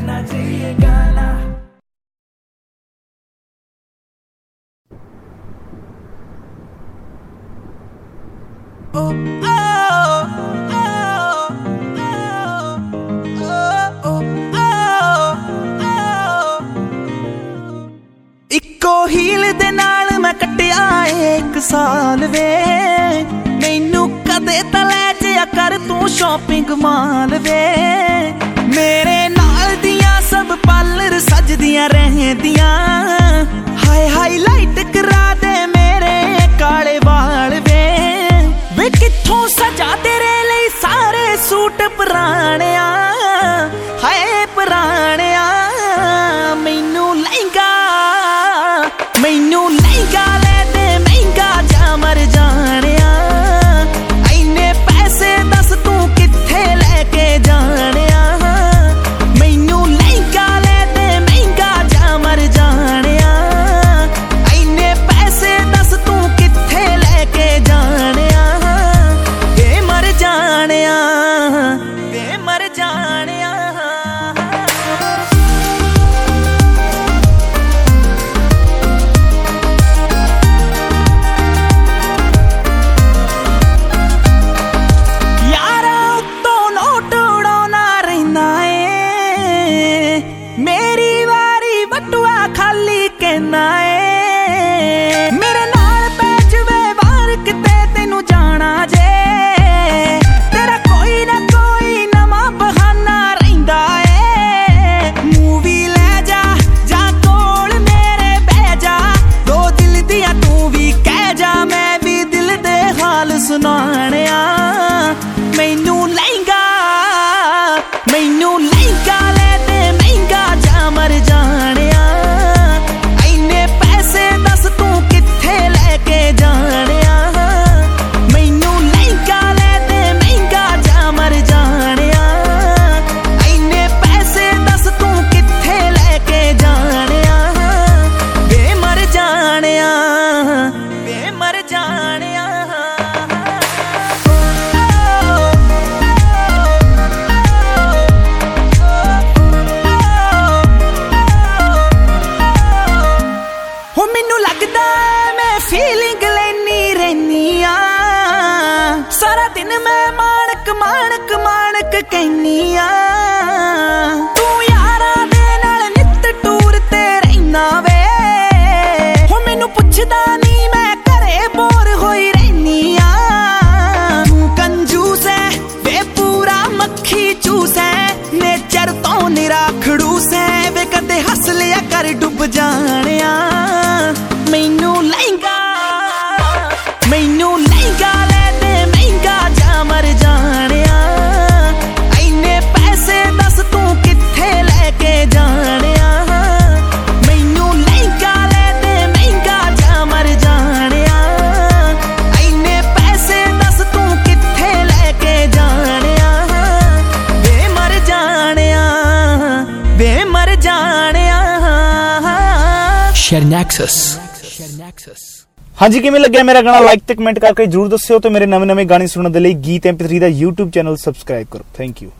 बजना चाहिए गाना ਇੱਕੋ ਹੀਲ ਦੇ ਨਾਲ ਮੈਂ ਕੱਟਿਆ ਏ ਇੱਕ ਸਾਲ ਵੇ ਮੈਨੂੰ ਕਦੇ ਤਾਂ ਲੈ ਜਿਆ ਕਰ ਤੂੰ ਸ਼ਾਪਿੰਗ ਮਾਲ ਵੇ ਸਜਦੀਆਂ ਰਹਿੰਦੀਆਂ ਹਾਈ ਹਾਈਲਾਈਟ ਕਰਾ ਦੇ ਮੇਰੇ ਕਾਲੇ ਵਾਲ ਵੇ। ਵੇ ਕਿੱਥੋਂ ਸਜਾ ਤੇਰੇ ਲਈ ਸਾਰੇ ਸੂਟ ਪੁਰਾਣਿਆ ਜਾਣਿਆ, ਵੇ ਮਰ ਜਾਣਿਆ। ਯਾਰਾ ਉੱਤੋਂ ਨੋਟ ਉਡਾਉਣਾ ਰਹਿੰਦਾ ਏ। ਮੇਰੀ ਵਾਰੀ ਬਟੂਆ ਖਾਲੀ ਕਹਿਣਾ ਏ। ਮੇਰੇ ਨਾਲ ਪੈ ਜਵੇ ਬਾਹਰ ਕਿਤੇ ਤੈਨੂੰ ਜਾਣਾ ਜੇ। ਕਹਿਨੀ ਆ ਤੂੰ ਯਾਰਾਂ ਦੇ ਨਾਲ ਨਿੱਤ ਟੂਰ ਤੇ ਰਹਿਣਾ ਵੇ। ਹੋ ਮੈਨੂੰ ਪੁੱਛਦਾ ਨਹੀਂ, ਮੈਂ ਘਰੇ ਬੋਰ ਹੋਈ ਰਹਿਨੀ ਆ ਤੂੰ ਕੰਜੂਸ ਐ, ਵੇ ਪੂਰਾ ਮੱਖੀ ਚੂਸ ਐ। Shernaxus. ਹਾਂਜੀ, ਕਿਵੇਂ ਲੱਗਿਆ ਮੇਰਾ ਗਾਣਾ? ਲਾਈਕ ਤੇ ਕਮੈਂਟ ਕਰਕੇ ਜਰੂਰ ਦੱਸਿਓ ਤੇ ਮੇਰੇ ਨਵੇਂ ਨਵੇਂ ਗਾਣੇ ਸੁਣਨ ਦੇ ਲਈ ਗੀਤ MP3 ਦਾ YouTube ਚੈਨਲ ਸਬਸਕ੍ਰਾਈਬ ਕਰੋ। Thank you